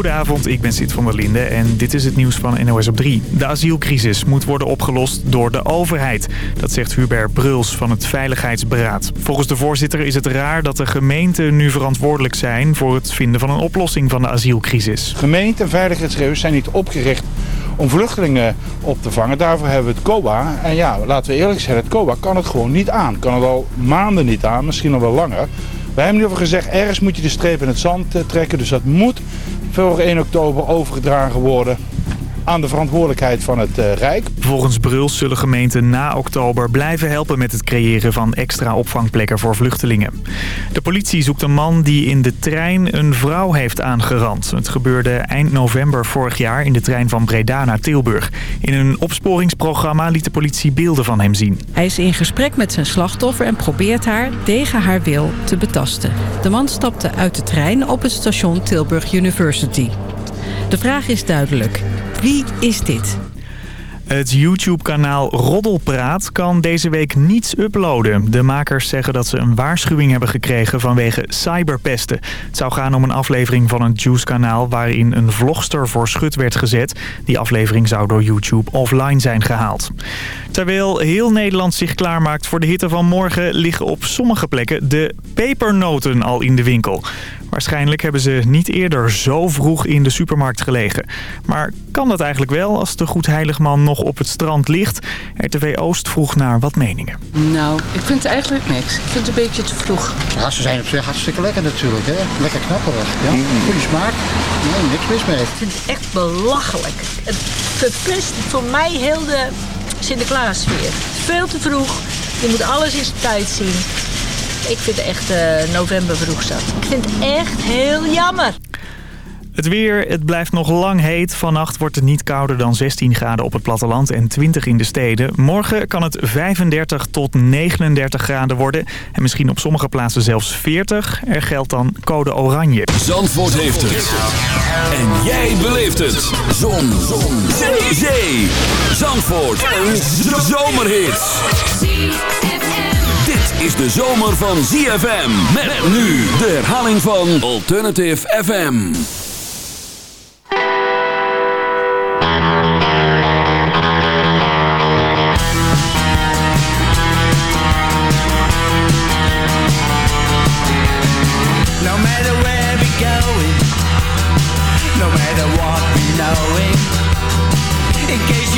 Goedenavond, ik ben Sid van der Linde en dit is het nieuws van NOS op 3. De asielcrisis moet worden opgelost door de overheid. Dat zegt Hubert Bruls van het Veiligheidsberaad. Volgens de voorzitter is het raar dat de gemeenten nu verantwoordelijk zijn... voor het vinden van een oplossing van de asielcrisis. Gemeenten en veiligheidsregio's zijn niet opgericht om vluchtelingen op te vangen. Daarvoor hebben we het COA. En ja, laten we eerlijk zijn, het COA kan het gewoon niet aan. Kan het al maanden niet aan, misschien al wel langer. Wij hebben nu over gezegd, ergens moet je de streep in het zand eh, trekken. Dus dat moet voor 1 oktober overgedragen worden aan de verantwoordelijkheid van het uh, Rijk. Volgens Bruls zullen gemeenten na oktober blijven helpen met het creëren van extra opvangplekken voor vluchtelingen. De politie zoekt een man die in de trein een vrouw heeft aangerand. Het gebeurde eind november vorig jaar in de trein van Breda naar Tilburg. In een opsporingsprogramma liet de politie beelden van hem zien. Hij is in gesprek met zijn slachtoffer en probeert haar tegen haar wil te betasten. De man stapte uit de trein op het station Tilburg University. De vraag is duidelijk. Wie is dit? Het YouTube-kanaal Roddelpraat kan deze week niets uploaden. De makers zeggen dat ze een waarschuwing hebben gekregen vanwege cyberpesten. Het zou gaan om een aflevering van een Juice-kanaal... waarin een vlogster voor schut werd gezet. Die aflevering zou door YouTube offline zijn gehaald. Terwijl heel Nederland zich klaarmaakt voor de hitte van morgen... liggen op sommige plekken de pepernoten al in de winkel. Waarschijnlijk hebben ze niet eerder zo vroeg in de supermarkt gelegen. Maar kan dat eigenlijk wel als de Goedheiligman nog op het strand ligt? RTV Oost vroeg naar wat meningen. Nou, ik vind het eigenlijk niks. Ik vind het een beetje te vroeg. Ja, ze zijn op zich hartstikke lekker natuurlijk. Hè? Lekker knapperig. Ja? Goede smaak. Nee, niks mis mee. Ik vind het echt belachelijk. Het verpest voor mij heel de Sinterklaasfeer. Veel te vroeg. Je moet alles in zijn tijd zien. Ik vind het echt uh, november vroeg zat. Ik vind het echt heel jammer. Het weer, het blijft nog lang heet. Vannacht wordt het niet kouder dan 16 graden op het platteland en 20 in de steden. Morgen kan het 35 tot 39 graden worden. En misschien op sommige plaatsen zelfs 40. Er geldt dan code oranje. Zandvoort heeft het. En jij beleeft het. Zon. Zon. Zee. Zee. Zandvoort. Een zomerhit. Dit is de zomer van ZFM. Met nu de herhaling van Alternative FM.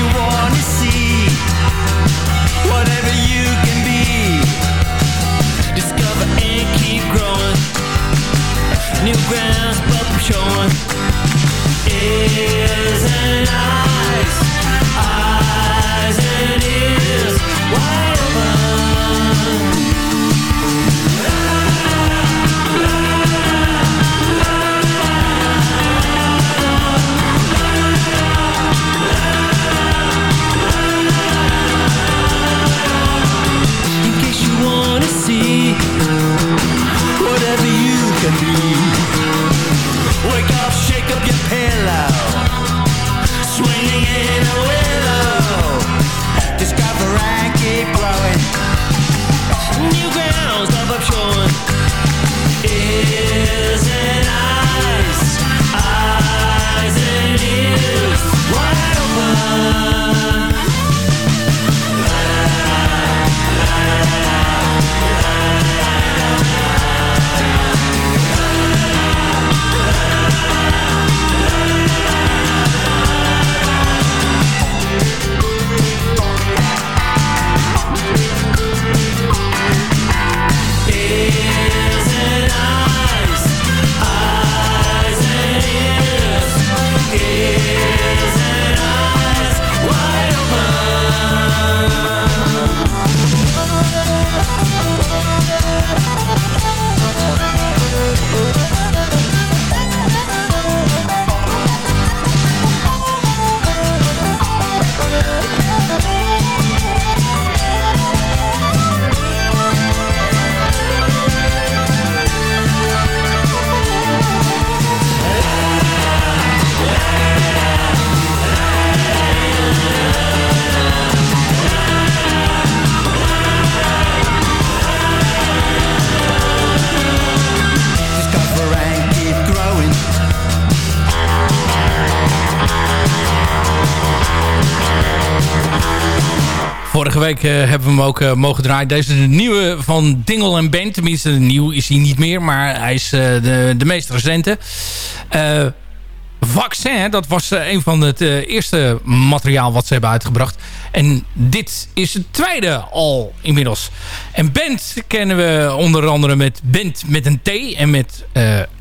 You wanna see whatever you can be, discover and keep growing. New but showing. Ears and eyes, eyes and ears week hebben we hem ook mogen draaien. Deze de nieuwe van Dingle en Band. Tenminste, nieuw is hij niet meer. Maar hij is de, de meest recente. Vaccin, dat was een van het eerste materiaal wat ze hebben uitgebracht. En dit is het tweede al inmiddels. En Band kennen we onder andere met Band met een T en met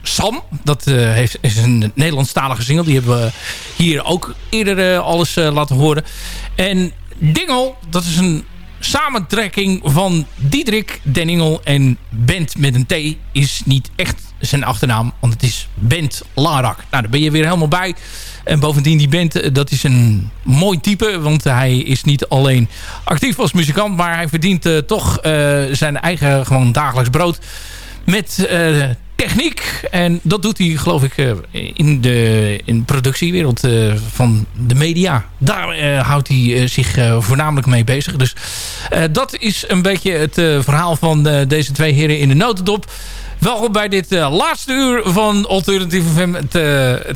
Sam. Dat heeft, is een Nederlandstalige single. Die hebben we hier ook eerder alles laten horen. En Dingel, dat is een samentrekking van Diederik Deningel en Bent met een T is niet echt zijn achternaam, want het is Bent Larak. Nou, daar ben je weer helemaal bij. En bovendien die band, eh, dat is een mooi type. Want hij is niet alleen actief als muzikant. Maar hij verdient uh, toch uh, zijn eigen gewoon dagelijks brood. Met techniek. En dat doet hij geloof ik in de in productiewereld van de media. Daar houdt hij zich voornamelijk mee bezig. Dus dat is een beetje het verhaal van deze twee heren in de notendop. Welkom bij dit laatste uur van Alternative FM. Het,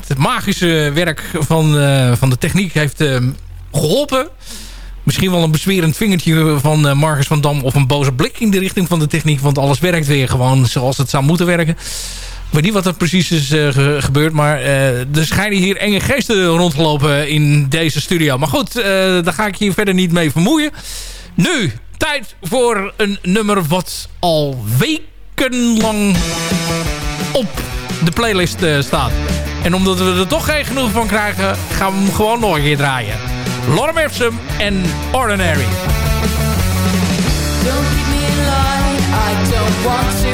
het magische werk van, van de techniek heeft geholpen. Misschien wel een bezwerend vingertje van Marcus van Dam... of een boze blik in de richting van de techniek. Want alles werkt weer gewoon zoals het zou moeten werken. Ik weet niet wat er precies is ge gebeurd. Maar er schijnen hier enge geesten rondgelopen in deze studio. Maar goed, daar ga ik je verder niet mee vermoeien. Nu, tijd voor een nummer wat al weken lang op de playlist uh, staat. En omdat we er toch geen genoeg van krijgen, gaan we hem gewoon nog een keer draaien. Lorem Ipsum en Ordinary. Don't keep me in line, I don't want to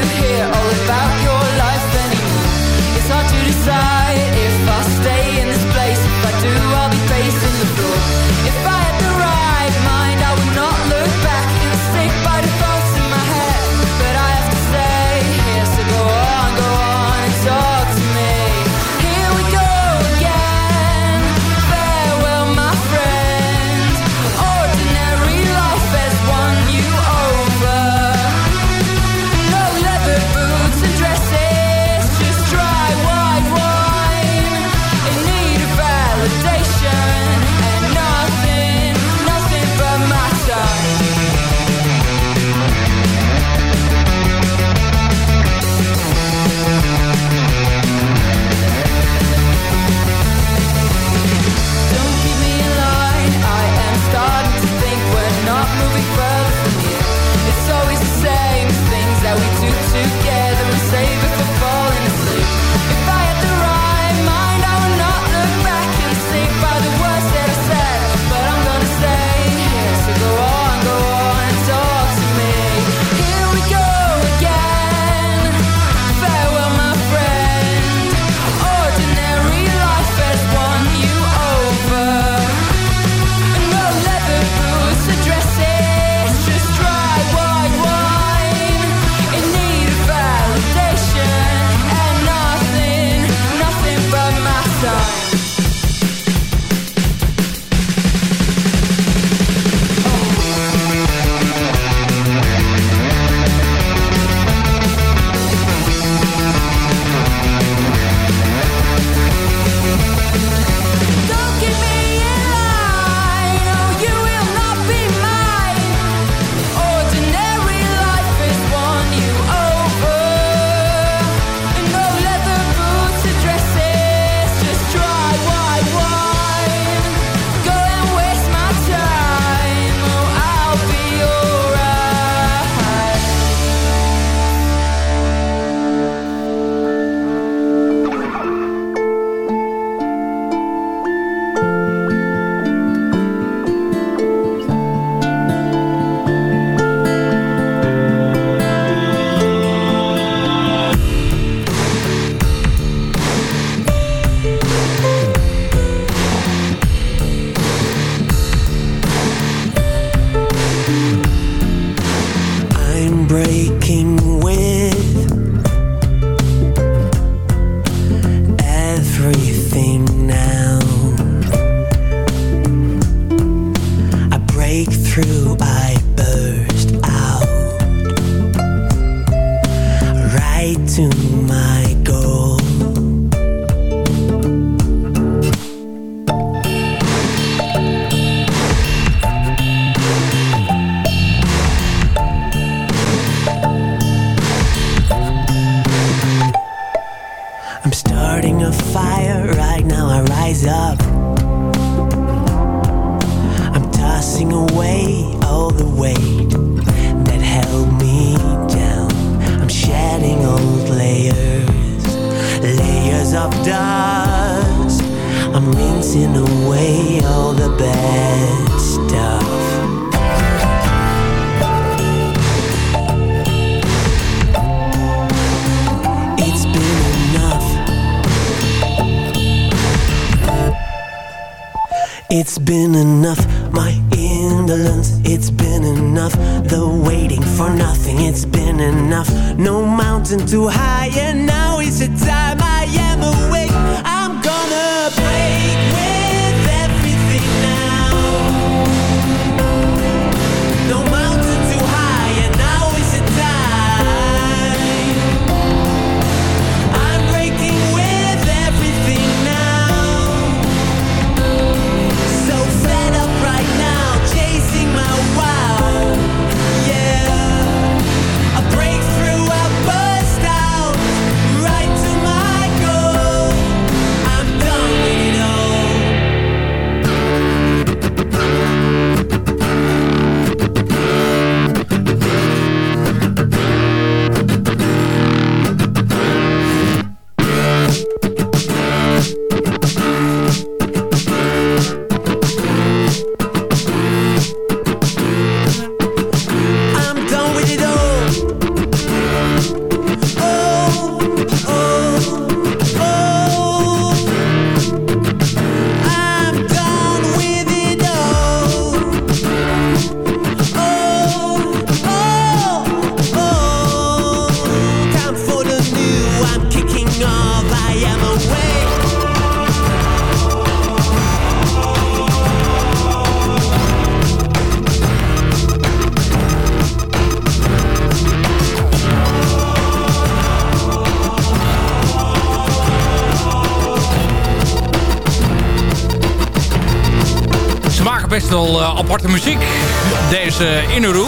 Deze Inneroe.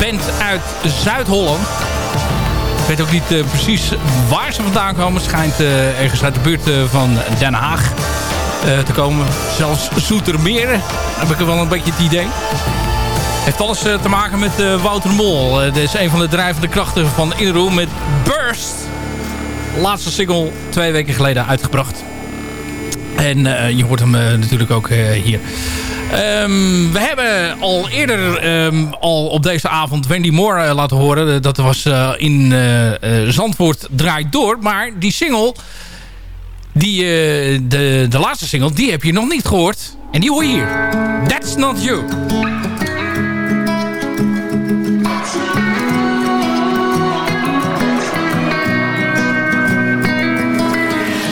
Band uit Zuid-Holland. Ik weet ook niet eh, precies waar ze vandaan komen. Schijnt eh, ergens uit de buurt eh, van Den Haag eh, te komen. Zelfs Zoetermeer. Heb ik wel een beetje het idee. Heeft alles eh, te maken met eh, Wouter Mol. Eh, Dit is een van de drijvende krachten van Inneroe met Burst. Laatste single twee weken geleden uitgebracht. En eh, je hoort hem eh, natuurlijk ook eh, hier. Ehm, we hebben al eerder ehm, al op deze avond Wendy Moore eh, laten horen. Eh, Dat was eh, in eh, Zandvoort Draait Door. Maar die single, die, de, de laatste single, die heb je nog niet gehoord. En die hoor je hier. That's Not You.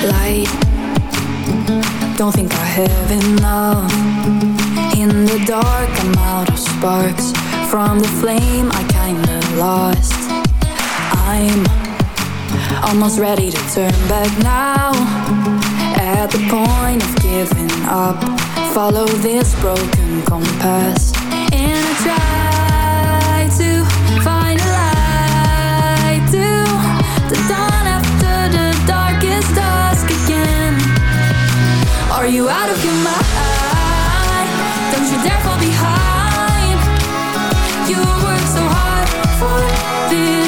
light. Don't think I have enough. In the dark, I'm out of sparks. From the flame, I kinda lost. I'm almost ready to turn back now. At the point of giving up, follow this broken compass. And I try to find a light to the dawn after the darkest dusk again. Are you out of? Dare fall behind. You worked so hard for this,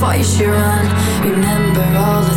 fight you run. Remember all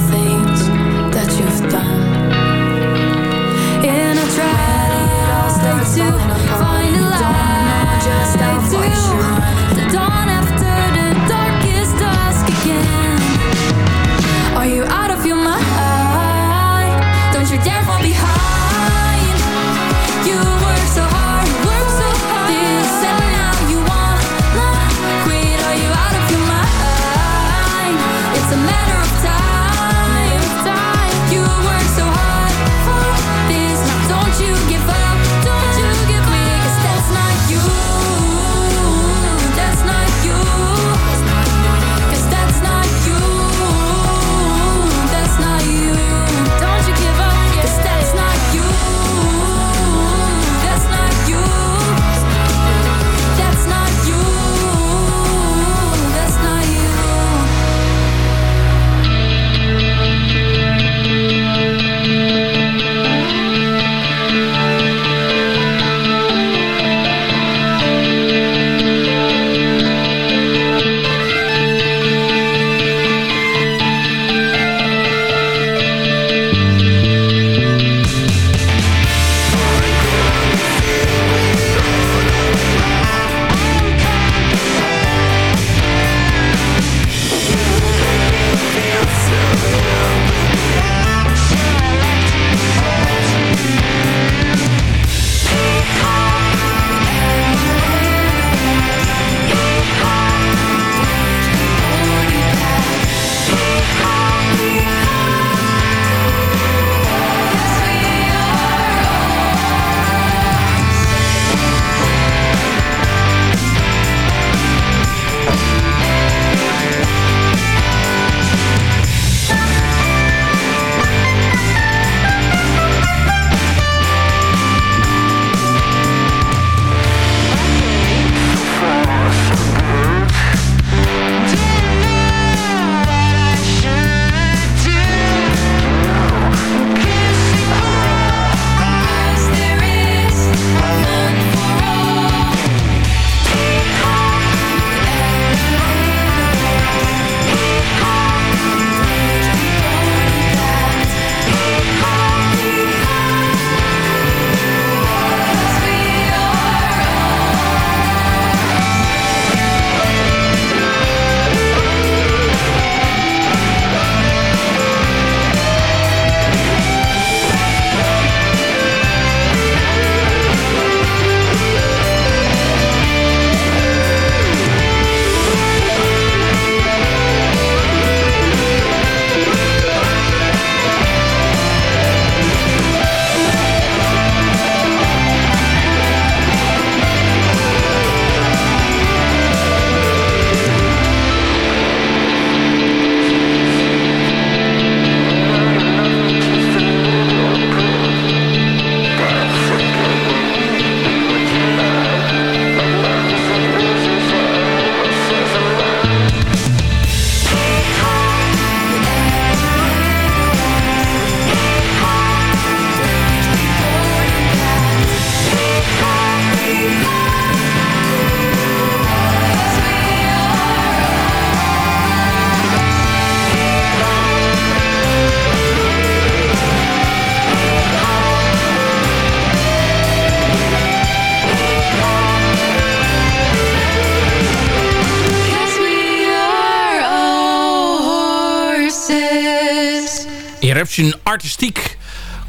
Artistiek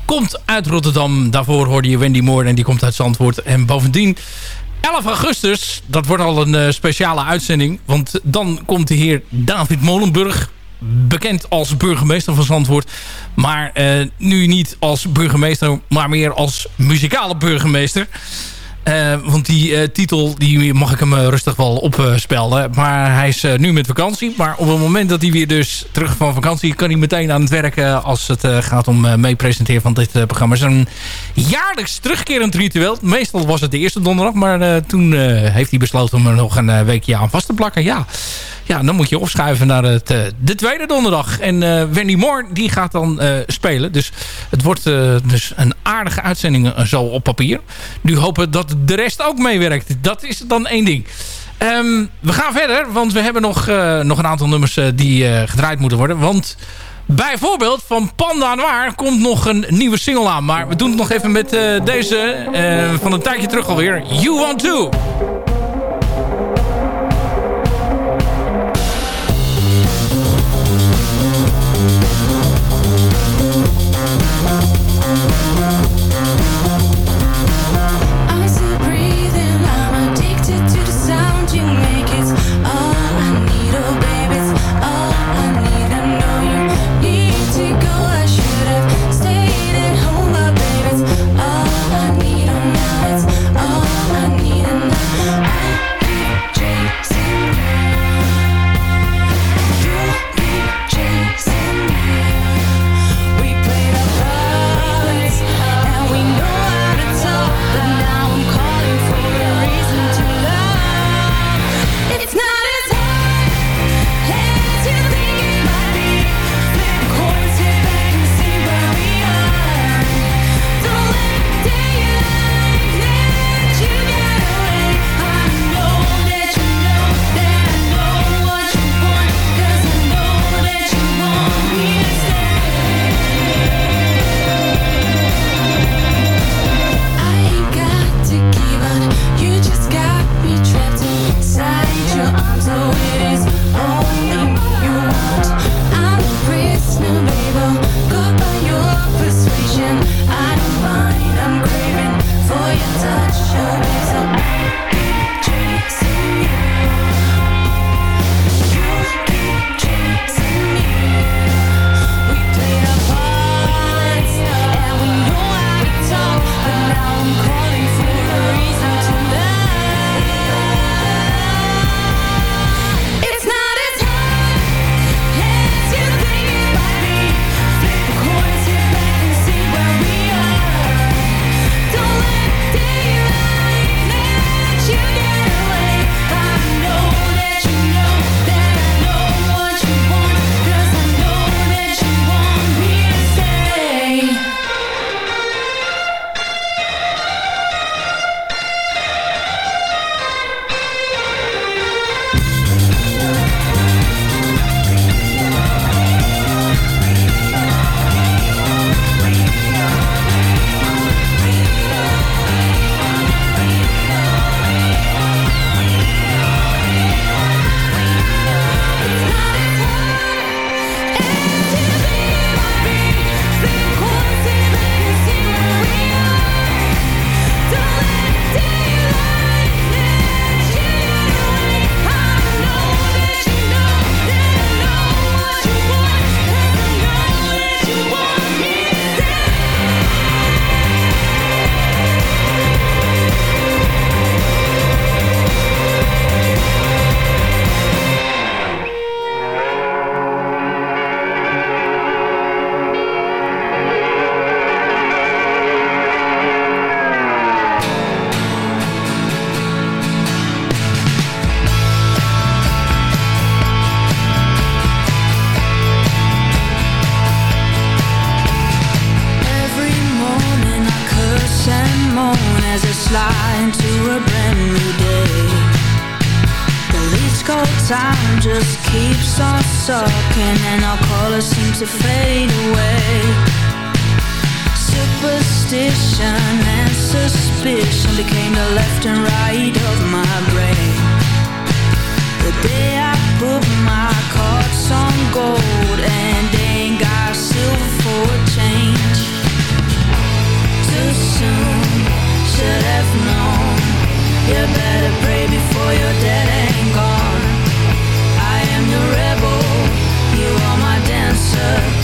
komt uit Rotterdam. Daarvoor hoorde je Wendy Moore en die komt uit Zandvoort. En bovendien 11 augustus, dat wordt al een eh, speciale uitzending. Want dan komt de heer David Molenburg bekend als burgemeester van Zandvoort. Maar eh, nu niet als burgemeester, maar meer als muzikale burgemeester. Eh, want die eh, titel die mag ik hem eh, rustig wel opspelden. maar hij is nu met vakantie. Maar op het moment dat hij weer dus terug van vakantie... kan hij meteen aan het werk eh, als het gaat om uh, mee presenteren van dit programma. Het is een jaarlijks terugkerend ritueel. Meestal was het de eerste donderdag. Maar toen heeft hij besloten om er nog een weekje aan vast te plakken. Ja. ja, dan moet je opschuiven naar het, de tweede donderdag. En Wendy Moore die gaat dan spelen. Dus het wordt dus een aardige uitzending zo op papier. Nu hopen dat de rest ook meewerkt. Dat is dan één ding. Ehm, we gaan verder, want we hebben nog, eh, nog een aantal nummers eh, die eh, gedraaid moeten worden. Want bijvoorbeeld van Panda Noir komt nog een nieuwe single aan. Maar we doen het nog even met deze van een tijdje terug alweer. You Want To. fade away. Superstition and suspicion Became the left and right of my brain. The day I put my cards on gold And ain't got silver for change. Too soon, should have known. You better pray before you're dead and gone. I am your rebel you are my dancer.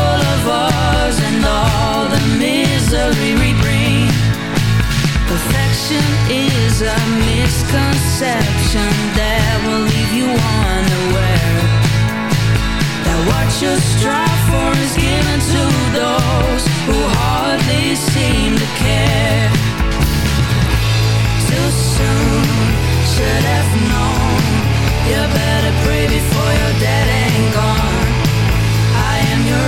flaws and all the misery we bring. Perfection is a misconception that will leave you unaware. That what you strive for is given to those who hardly seem to care. Too soon, should have known. You better pray before your dead and gone. I am your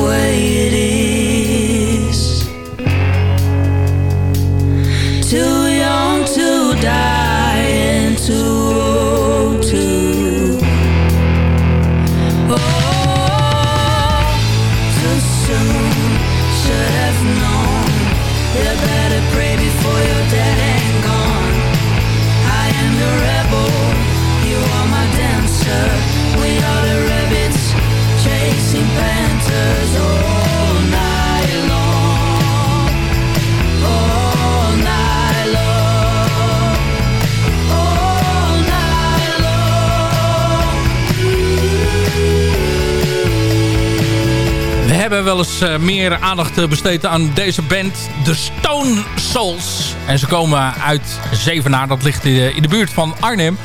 wel eens eh, meer aandacht eh, besteed aan deze band, de Stone Souls. En ze komen uit Zevenaar, dat ligt in de, in de buurt van Arnhem.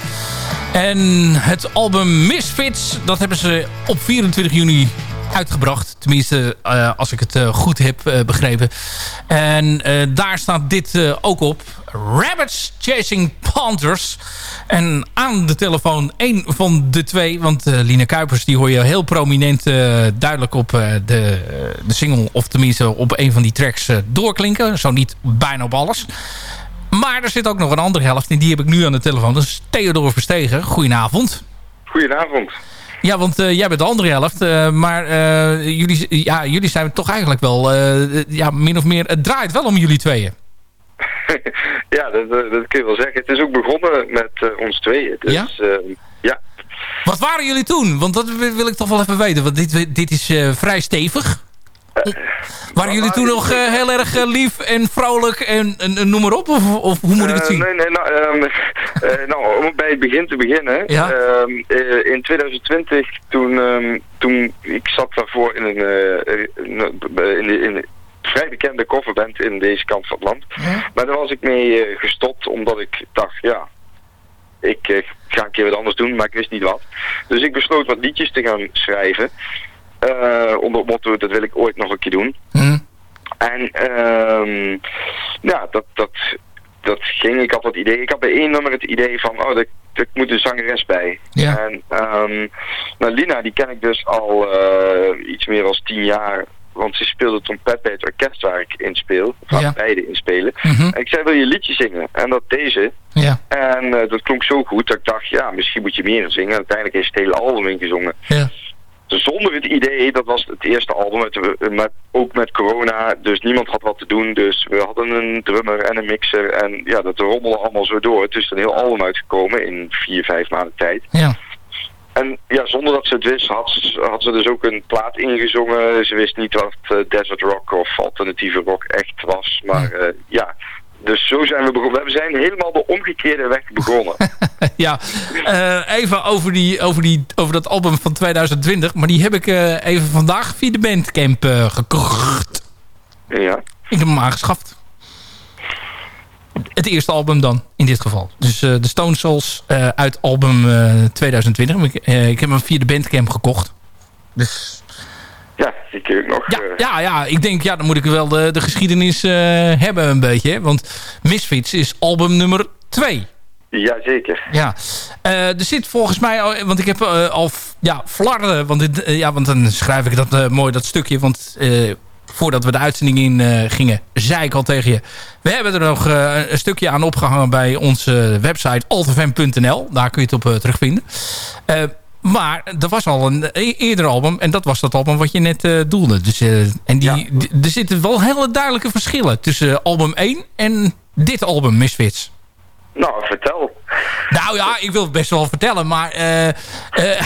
En het album Misfits, dat hebben ze op 24 juni uitgebracht. Tenminste, eh, als ik het eh, goed heb eh, begrepen. En daar staat dit ook op. Rabbits Chasing Panthers. En aan de telefoon één van de twee. Want Lina Kuipers die hoor je heel prominent duidelijk op de, de single. Of tenminste op een van die tracks doorklinken. Zo niet bijna op alles. Maar er zit ook nog een andere helft. En die heb ik nu aan de telefoon. Dat is Theodor Verstegen. Goedenavond. Goedenavond. Ja, want eh, jij bent de andere helft. eh, maar eh, jullie, ja, jullie zijn toch eigenlijk wel... ja, min of meer... Het draait wel om jullie tweeën. Ja, dat, dat kun je wel zeggen. Het is ook begonnen met ons tweeën. Dus, Ja? eh, ja? Wat waren jullie toen? Want dat wil ik toch wel even weten. Want dit, dit is vrij stevig. Waren jullie toen nog eh, heel erg eh, lief en vrolijk en, en, en noem maar op? Of, of hoe moet ik het Eh, zien? nee, nee, nou, ehm, eh, nou, om bij het begin te beginnen. Ja? Ehm, eh, in 2020, toen, ehm, toen ik zat daarvoor in een, in, vrij bekende coverband in deze kant van het land. Maar daar was ik mee gestopt, omdat ik dacht, ja, ik ga een keer wat anders doen, maar ik wist niet wat. Dus ik besloot wat liedjes te gaan schrijven. Eh, onder het motto, dat wil ik ooit nog een keer doen. Hm? En ehm ja, dat, dat, dat ging. Ik had dat idee. Ik had bij één nummer het idee van, oh, er, er moet een zangeres bij. Ja. En ehm nou, Lina, die ken ik dus al eh, iets meer dan tien jaar. Want ze speelde trompet bij het orkest waar ik in speel. Waar Ja. beide in spelen. Mhm. En ik zei, wil je een liedje zingen? En dat deze. Ja. En eh, dat klonk zo goed dat ik dacht, ja, misschien moet je meer zingen. En uiteindelijk is het hele album ingezongen. Ja. Zonder het idee, dat was het eerste album, met, met, ook met corona, dus niemand had wat te doen. Dus we hadden een drummer en een mixer en ja, dat rommelde allemaal zo door. Het is een heel album uitgekomen in vier, vijf maanden tijd. Ja. En ja, zonder dat ze het wist, had, ze- had ze dus ook een plaat ingezongen. Ze wist niet wat eh, desert rock of alternatieve rock echt was. Maar eh, ja, dus zo zijn we begonnen. We zijn helemaal de omgekeerde weg begonnen. ja, eh, even over, die, over, die, over dat album van 2020. Maar die heb ik eh, even vandaag via de Bandcamp eh, gekocht. ja. Ik heb hem aangeschaft. Het eerste album dan, in dit geval. Dus de Stone Souls uit album eh, 2020. Ik, ik heb hem via de Bandcamp gekocht. Dus Ja, die kun ik nog. ja, eh, ja, ja, ik denk, ja, dan moet ik wel de, de geschiedenis eh, hebben een beetje. hè. Want Misfits is album nummer 2. Jazeker. Ja, Eh, er zit volgens mij, al- want ik heb al ja, flarden, want, dit, ja, want dan schrijf ik dat mooi, dat stukje. Want voordat we de uitzending in gingen, zei ik al tegen je. We hebben er nog een stukje aan opgehangen bij onze website altfm.nl. Daar kun je het op terugvinden. Eh, maar er was al een e- eerder album. En dat was dat album wat je net eh, doelde. Dus, eh, en die, er zitten wel hele duidelijke verschillen tussen album 1 en dit album, Misfits. Nou, vertel. Nou ja, ik wil het best wel vertellen, maar eh, eh,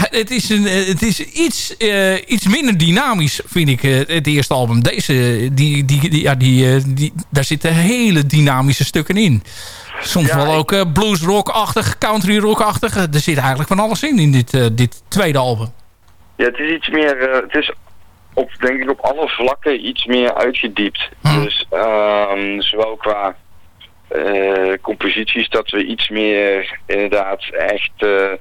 het, is een, eh, het is iets, eh, iets minder dynamisch, vind ik, eh, het eerste album. Deze, die, die, die, ja, die, eh, die, daar zitten hele dynamische stukken in. Soms Ja, wel ook eh, blues rock-achtig, country rock-achtig. Er zit eigenlijk van alles in, in dit, eh, dit tweede album. Ja, het is iets meer, eh, het is op, denk ik op alle vlakken iets meer uitgediept. Dus ehm, zowel qua eh, composities dat we iets meer inderdaad echt eh,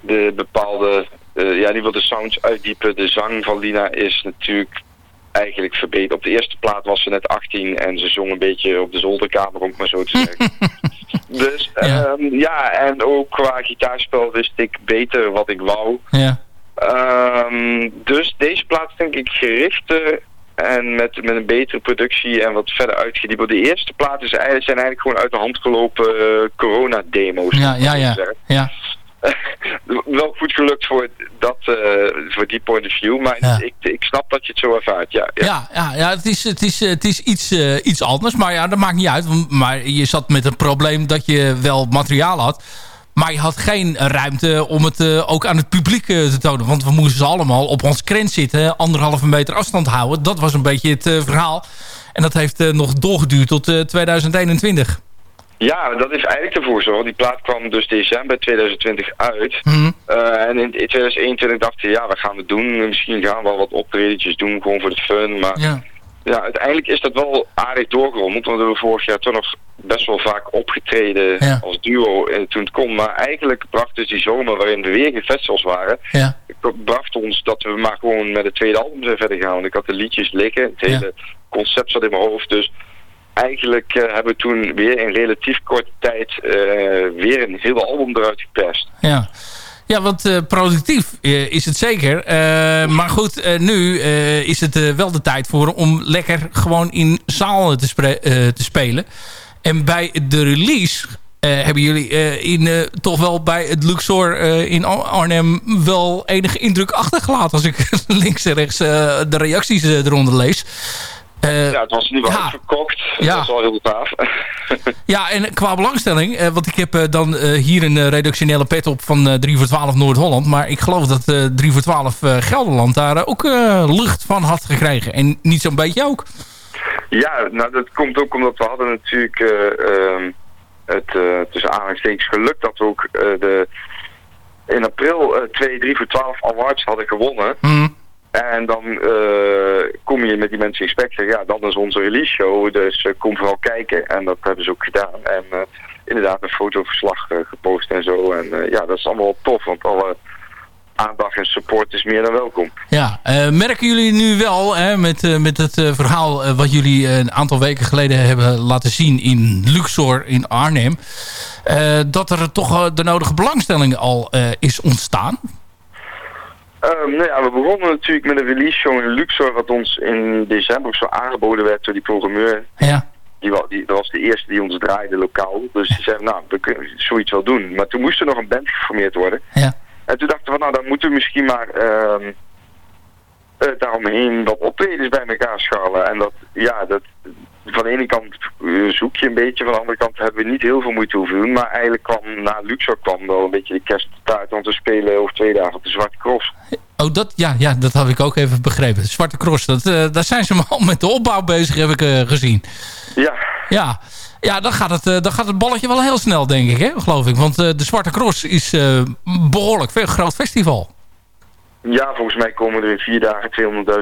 de bepaalde, eh, ja ieder geval de sounds uitdiepen. De zang van Lina is natuurlijk eigenlijk verbeterd. Op de eerste plaat was ze net 18 en ze zong een beetje op de zolderkamer, om het maar zo te zeggen. Dus Ja. ja. ja, en ook qua gitaarspel wist ik beter wat ik wou. Ja. Ehm, dus deze plaat denk ik gerichter en met, met een betere productie en wat verder uitgediept. De eerste plaat is eigenlijk, zijn eigenlijk gewoon uit de hand gelopen eh, corona-demo's. Ja, ja, ja. ja. Wel goed gelukt voor, dat, eh, voor die point of view, maar Ja. ik, ik snap dat je het zo ervaart. Ja, ja. Ja, ja, ja het is, het is, het is iets, eh, iets anders. Maar ja, dat maakt niet uit. Maar je zat met een probleem dat je wel materiaal had. Maar je had geen ruimte om het eh, ook aan het publiek te tonen. Want we moesten ze allemaal op ons krent zitten. Anderhalve meter afstand houden. Dat was een beetje het verhaal. En dat heeft nog doorgeduurd tot eh, 2021. Ja, dat is eigenlijk ervoor gezorgd. Die plaat kwam dus december 2020 uit. Mhm. Eh, en in 2021 dachten we, ja, wat gaan we doen? Misschien gaan we wel wat optredetjes doen, gewoon voor de fun. Maar Ja. ja, uiteindelijk is dat wel aardig doorgerommeld. Want we hebben vorig jaar toch nog best wel vaak opgetreden Ja. als duo eh, toen het kon. Maar eigenlijk bracht dus die zomer waarin we weer geen festivals waren, Ja. bracht ons dat we maar gewoon met het tweede album zijn verder gaan. Want ik had de liedjes liggen, het hele concept zat in mijn hoofd. Dus eigenlijk eh, hebben we toen weer in relatief korte tijd eh, weer een hele album eruit geperst. Ja. Ja, want eh, productief is het zeker. Maar goed, nu is het wel de tijd voor om lekker gewoon in zalen te, te spelen. En bij de release hebben jullie in, toch wel bij het Luxor in Ar- Arnhem wel enige indruk achtergelaten. Als ik links en rechts de reacties eronder lees. Eh, ja, het was nu wel verkocht. Ja. Dat was wel heel gaaf. ja, en qua belangstelling, eh, want ik heb eh, dan hier een redactionele pet op van eh 3 voor 12 Noord-Holland. Maar ik geloof dat eh 3 voor 12 eh, Gelderland daar ook lucht van had gekregen. En niet zo'n beetje ook. Ja, nou dat komt ook omdat we hadden natuurlijk ehm, het uh, tussen aanhalingstekens geluk dat we ook de in april eh 2, 3 voor 12 awards hadden gewonnen. En dan eh, kom je met die mensen in gesprek zeggen, ja, dan is onze release show, dus eh, kom vooral kijken. En dat hebben ze ook gedaan. En eh, inderdaad een fotoverslag gepost en zo. En ja, dat is allemaal tof, want alle aandacht en support is meer dan welkom. Ja, merken jullie nu wel hè, met, met het verhaal wat jullie een aantal weken geleden hebben laten zien in Luxor in Arnhem. dat er toch de nodige belangstelling al is ontstaan? Ehm, nou ja, we begonnen natuurlijk met een release show in Luxor, wat ons in december zo aangeboden werd door die programmeur. Ja. Die, die, dat was de eerste die ons draaide lokaal. Dus die zei, nou, we kunnen zoiets wel doen. Maar toen moest er nog een band geformeerd worden. Ja. En toen dachten we, nou, dan moeten we misschien maar eh, daaromheen wat optredens bij elkaar scharrelen. En dat, ja, dat, van de ene kant eh, zoek je een beetje, van de andere kant hebben we niet heel veel moeite hoeven doen. Maar eigenlijk kwam na Luxor kwam wel een beetje de kersttaart, want we spelen over twee dagen op de Zwarte Cross. Oh, dat, ja, ja, dat had ik ook even begrepen. Zwarte Cross, dat, eh, daar zijn ze al met de opbouw bezig, heb ik eh, gezien. Ja. Ja, ja dan, gaat het, eh, dan gaat het balletje wel heel snel, denk ik, hè, geloof ik. Want de Zwarte Cross is eh, behoorlijk veel groot festival. Ja, volgens mij komen er in vier dagen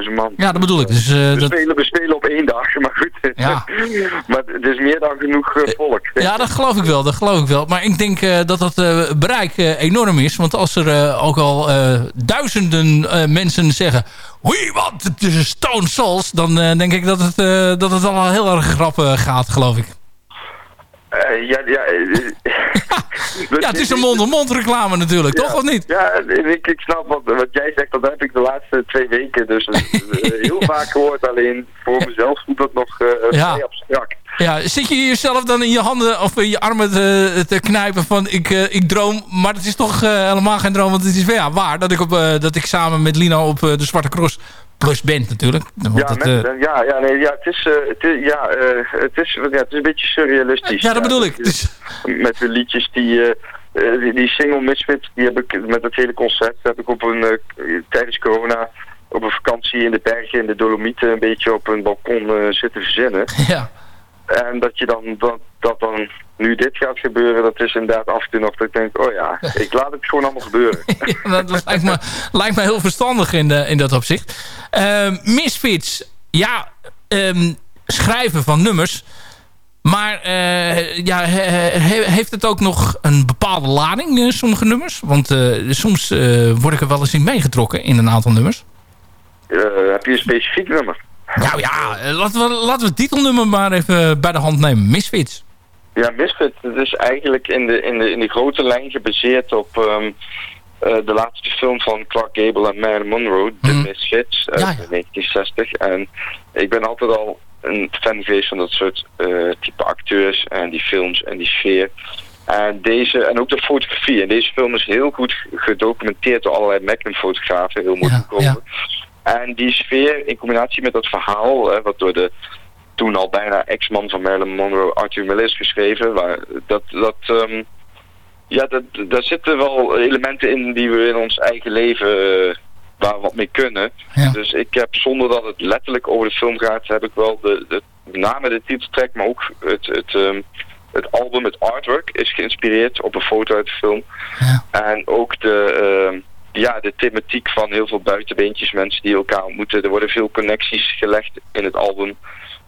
200.000 man. Ja, dat bedoel ik. Dus, eh, we, dat, spelen, we spelen op één dag, maar goed. Ja. maar het is meer dan genoeg eh, volk. ja, dat geloof ik wel, dat geloof ik wel. Maar ik denk eh, dat dat eh, bereik eh, enorm is. Want als er eh, ook al eh, duizenden eh, mensen zeggen... We want de Stone Souls... dan eh, denk ik dat het, eh, dat het al heel erg grappig gaat, geloof ik. Eh, ja, ja, eh, Ja, het is een mond-op-mond reclame natuurlijk, toch? Of niet? Ja, ik, ik snap wat, wat jij zegt, dat heb ik de laatste twee weken dus eh, heel vaak gehoord. Alleen voor mezelf voelt dat nog eh Ja. vrij abstract. Ja, zit je jezelf dan in je handen of in je armen te, te knijpen van ik, eh, ik droom, maar het is toch eh, helemaal geen droom, want het is wel ja, waar dat ik, op, eh, dat ik samen met Lino op eh, de Zwarte Cross plus ben natuurlijk. Want Ja, dat, met- eh, ja, ja, nee, ja, het is, eh, het is, ja, eh, het is, ja, het is een beetje surrealistisch. Ja, dat bedoel ik. Met de liedjes die, die, die single Misfit, die heb ik met het hele concert, heb ik op een, tijdens corona, op een vakantie in de bergen, in de Dolomieten, een beetje op een balkon zitten verzinnen. Ja. En dat je dan, dat, dat dan nu dit gaat gebeuren, dat is inderdaad af en toe nog dat ik denk, oh ja, ik laat het gewoon allemaal gebeuren. dat dat lijkt, me, lijkt me heel verstandig in, de, in dat opzicht. Ehm, Misfits, ja, ehm, schrijven van nummers. Maar eh, ja, he- he- heeft het ook nog een bepaalde lading, eh, sommige nummers? Want eh, soms eh, word ik er wel eens in meegetrokken in een aantal nummers. Eh, heb je een specifiek nummer? Nou ja, eh, laten we, laten we het titelnummer maar even bij de hand nemen. Misfits. Ja, Misfit, het is eigenlijk in de, in de, in de grote lijn gebaseerd op ehm, eh, de laatste film van Clark Gable en Marilyn Monroe, The Misfits, uit 1960. En ik ben altijd al een fan geweest van dat soort eh, type acteurs en die films en die sfeer. En, deze, en ook de fotografie. En deze film is heel goed gedocumenteerd door allerlei Magnum-fotografen, heel mooi gekomen. En die sfeer in combinatie met dat verhaal, hè, wat door de toen al bijna ex-man van Marilyn Monroe, Arthur Miller, is geschreven. Waar, dat, dat, ehm, ja, dat, daar zitten wel elementen in die we in ons eigen leven eh, waar we wat mee kunnen. Dus ik heb, zonder dat het letterlijk over de film gaat, heb ik wel de, de, met name de titeltrack, maar ook het, het, ehm, het album, het artwork, is geïnspireerd op een foto uit de film. En ook de, ehm, ja, de thematiek van heel veel buitenbeentjes, mensen die elkaar ontmoeten. Er worden veel connecties gelegd in het album.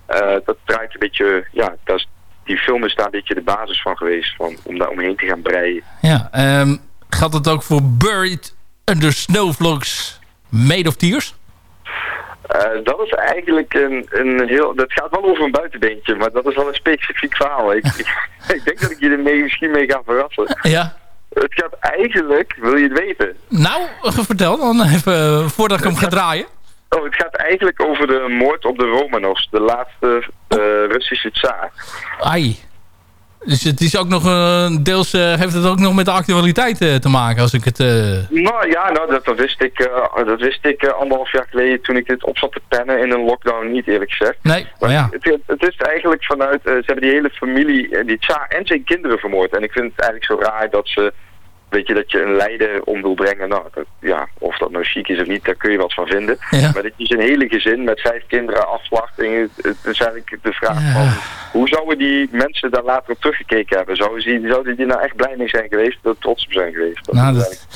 Eh, dat draait een beetje, ja, dat is, die film is daar een beetje de basis van geweest, van, om daar omheen te gaan breien. Ja, geldt het ook voor Buried Under Snowflakes Made of Tears? Eh, dat is eigenlijk een, een heel... Dat gaat wel over een buitenbeentje, maar dat is wel een specifiek verhaal. Ik, ik, denk dat ik je er mee, misschien mee ga verrassen. Ja. Het gaat eigenlijk, wil je het weten? Nou, vertel dan even, voordat ik hem ga draaien. Oh, het gaat eigenlijk over de moord op de Romanovs, de laatste uh, Russische tsaar. Ai. Dus het is ook nog uh, deels uh, heeft het ook nog met de actualiteit uh, te maken als ik het. Nou ja, nou, dat, dat wist ik, dat wist ik anderhalf jaar geleden toen ik dit op zat te pennen in een lockdown niet eerlijk gezegd. Nee, maar ja. Het, het, is eigenlijk vanuit, ze hebben die hele familie, die tsaar en zijn kinderen vermoord. En ik vind het eigenlijk zo raar dat ze weet je, dat je een lijden om wil brengen. Nou, dat, ja, of dat nou chic is of niet, daar kun je wat van vinden. Maar dat je zijn hele gezin met vijf kinderen afslacht. Het, het is eigenlijk de vraag van, hoe zouden die mensen daar later op teruggekeken hebben? Zouden die, zouden die nou echt blij mee zijn geweest, dat trots op zijn geweest? Dat nou, dat,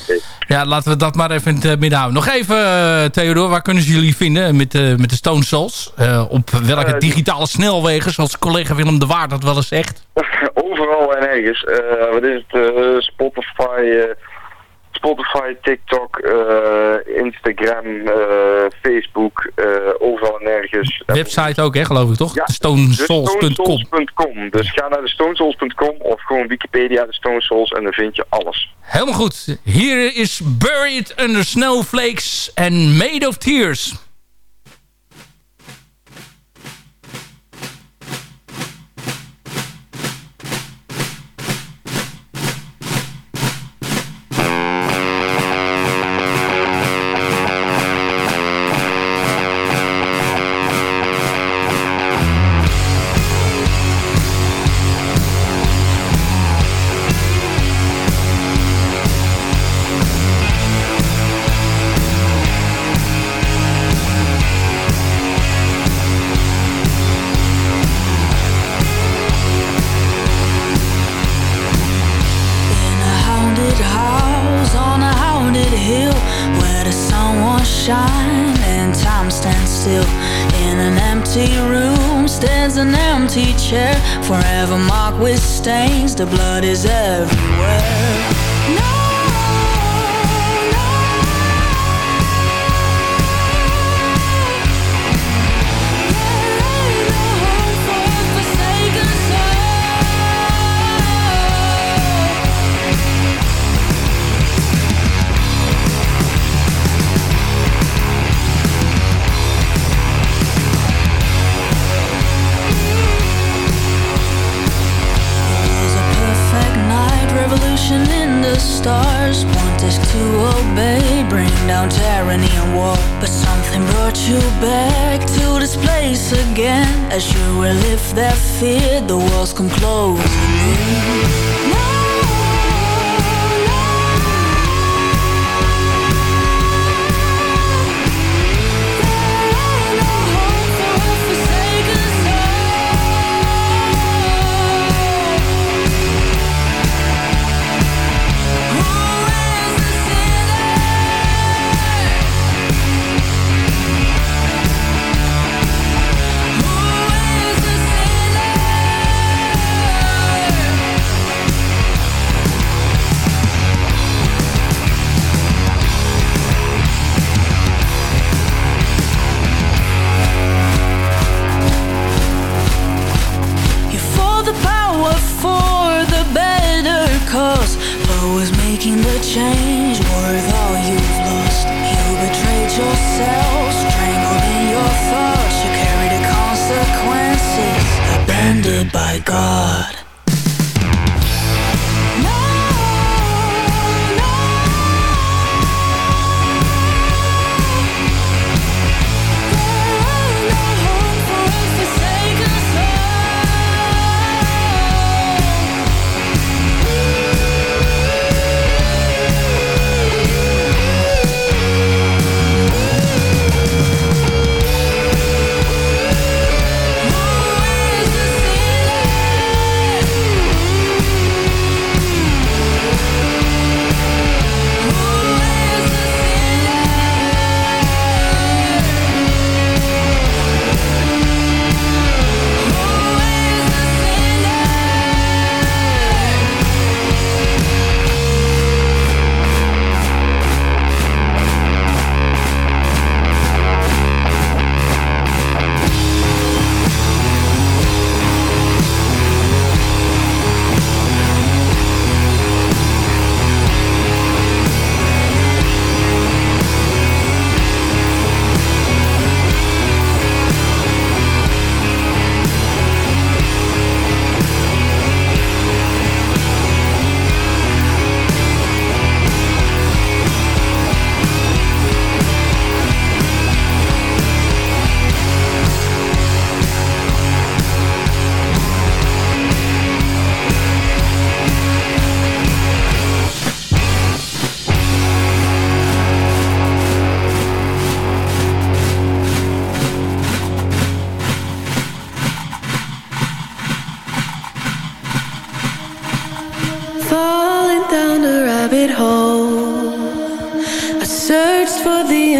ja, laten we dat maar even in het midden houden. Nog even, uh, Theodor, waar kunnen ze jullie vinden met, uh, met de Stone Souls? Uh, op welke digitale snelwegen, zoals collega Willem de Waard dat wel eens zegt? Overal en ergens. wat is het? Spotify, Spotify, TikTok, Instagram, Facebook, overal en nergens. Website ook, hè, geloof ik, toch? Ja, stonesouls.com. Stone dus ga naar de stonesouls.com of gewoon Wikipedia, de Stone Souls, en dan vind je alles. Helemaal goed. Hier is Buried Under Snowflakes and Made of Tears. shine and time stands still. In an empty room stands an empty chair. Forever marked with stains, the blood is everywhere. And war But something brought you back to this place again. As you relive that fear The walls come closing in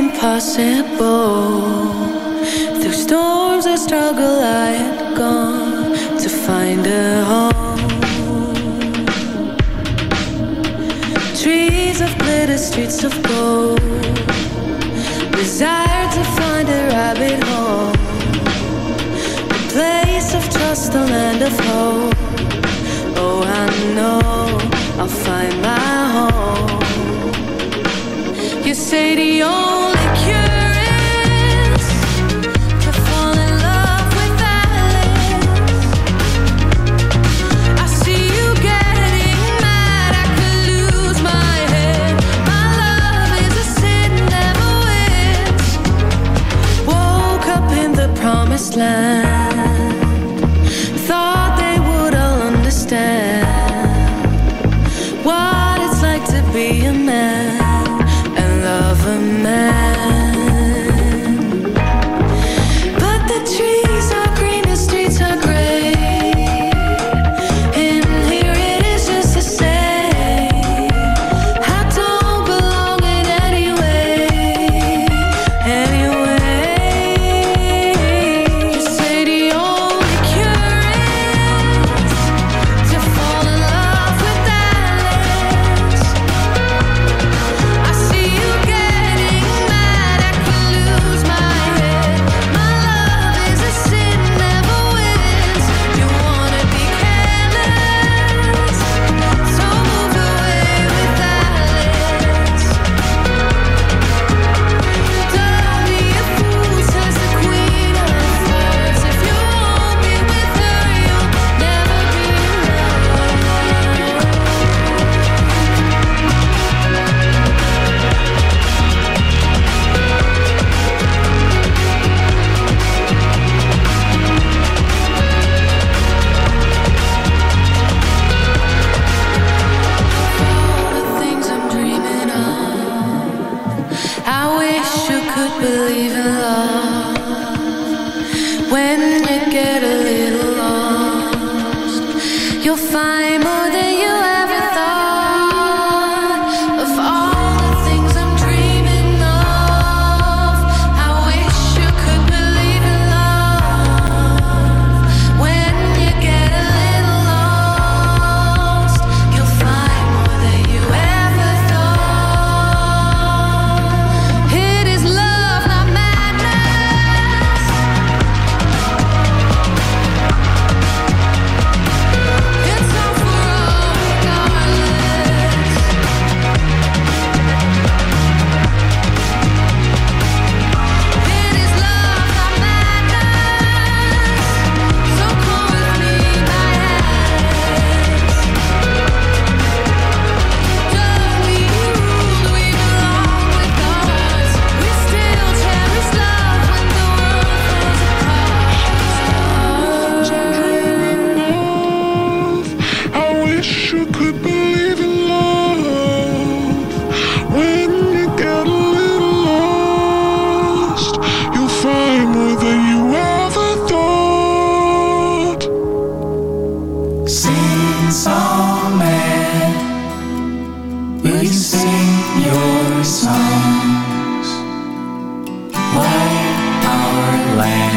impossible. Through storms and struggle, I had gone to find a home. Trees of glitter, streets of gold. Desire to find a rabbit hole, a place of trust, a land of hope. Oh, I know I'll find my home. You say to only last line. land.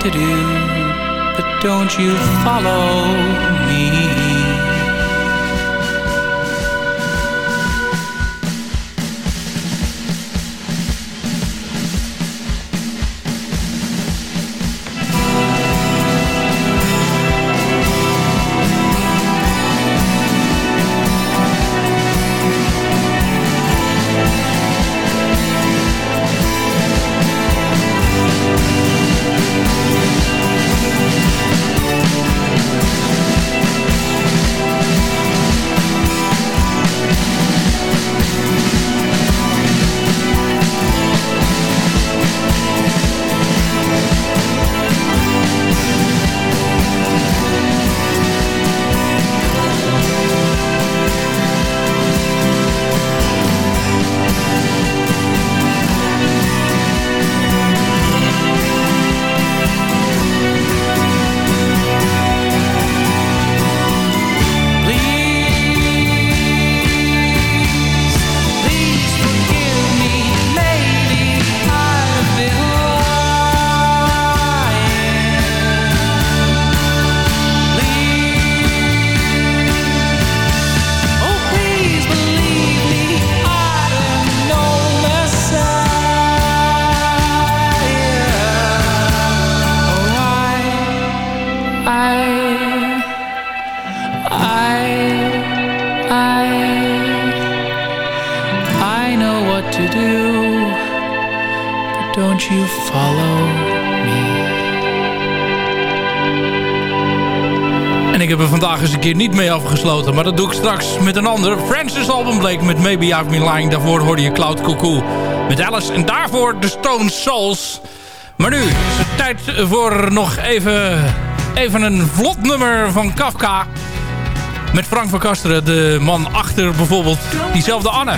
to do, but don't you follow me. Vandaag eens een keer niet mee afgesloten. Maar dat doe ik straks met een ander. Francis album bleek met Maybe I've Been Lying. Daarvoor hoorde je Cloud Cuckoo met Alice. En daarvoor de Stone Souls. Maar nu is het tijd voor nog even, even een vlot nummer van Kafka. Met Frank van Kasteren, de man achter bijvoorbeeld diezelfde Anne.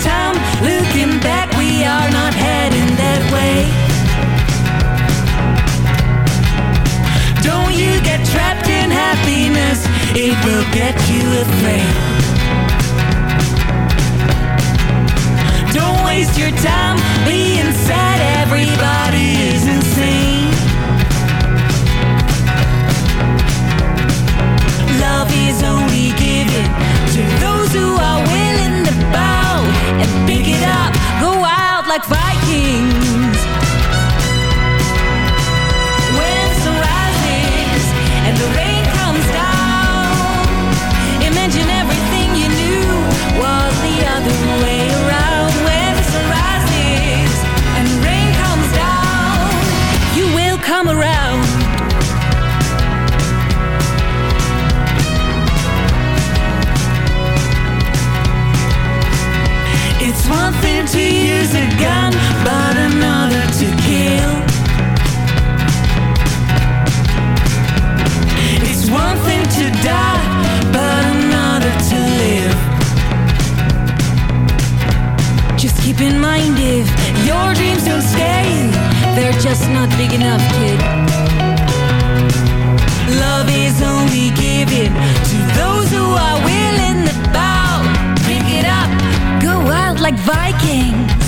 Don't you happiness, it will get you a afraid. Don't waste your time being sad, everybody is insane. Love is only given to those who are willing to bow and pick it up, go out like Vikings. And the rain Love is only given to those who are willing to bow. Like Vikings.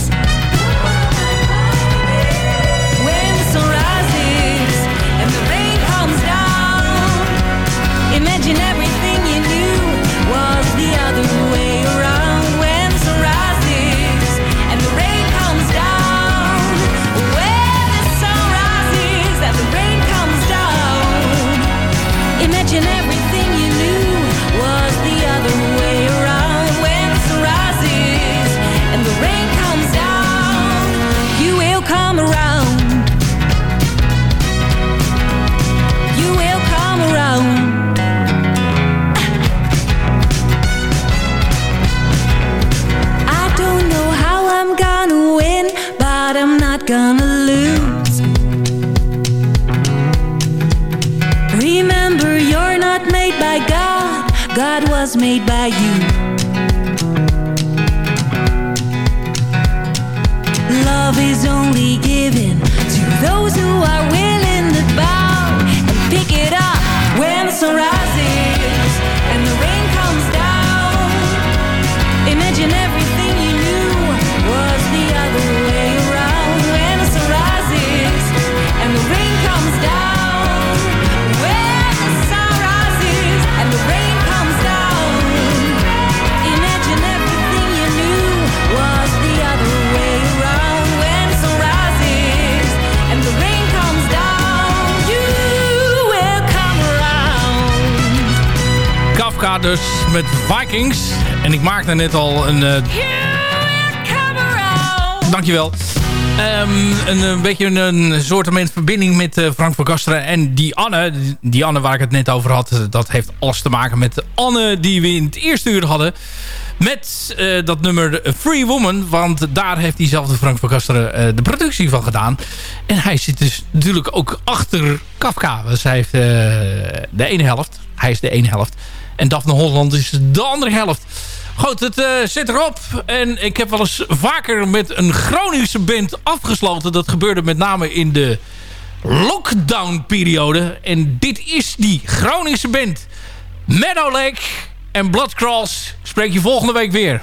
Maakte net al een... Uh... Dankjewel. Um, een, een, beetje een, een soort verbinding met uh, Frank van Kasteren. En die Anne, die Anne waar ik het net over had... dat heeft alles te maken met de Anne die we in het eerste uur hadden. Met uh, dat nummer Free Woman. Want daar heeft diezelfde Frank van Kasteren uh, de productie van gedaan. En hij zit dus natuurlijk ook achter Kafka. Dus hij heeft de ene helft. Hij is de ene helft. En Daphne Holland is de andere helft. Goed, het uh, zit erop. En ik heb wel eens vaker met een Groningse band afgesloten. Dat gebeurde met name in de lockdown-periode. En dit is die Groningse band. Meadow Lake en Bloodcross. Spreek je volgende week weer.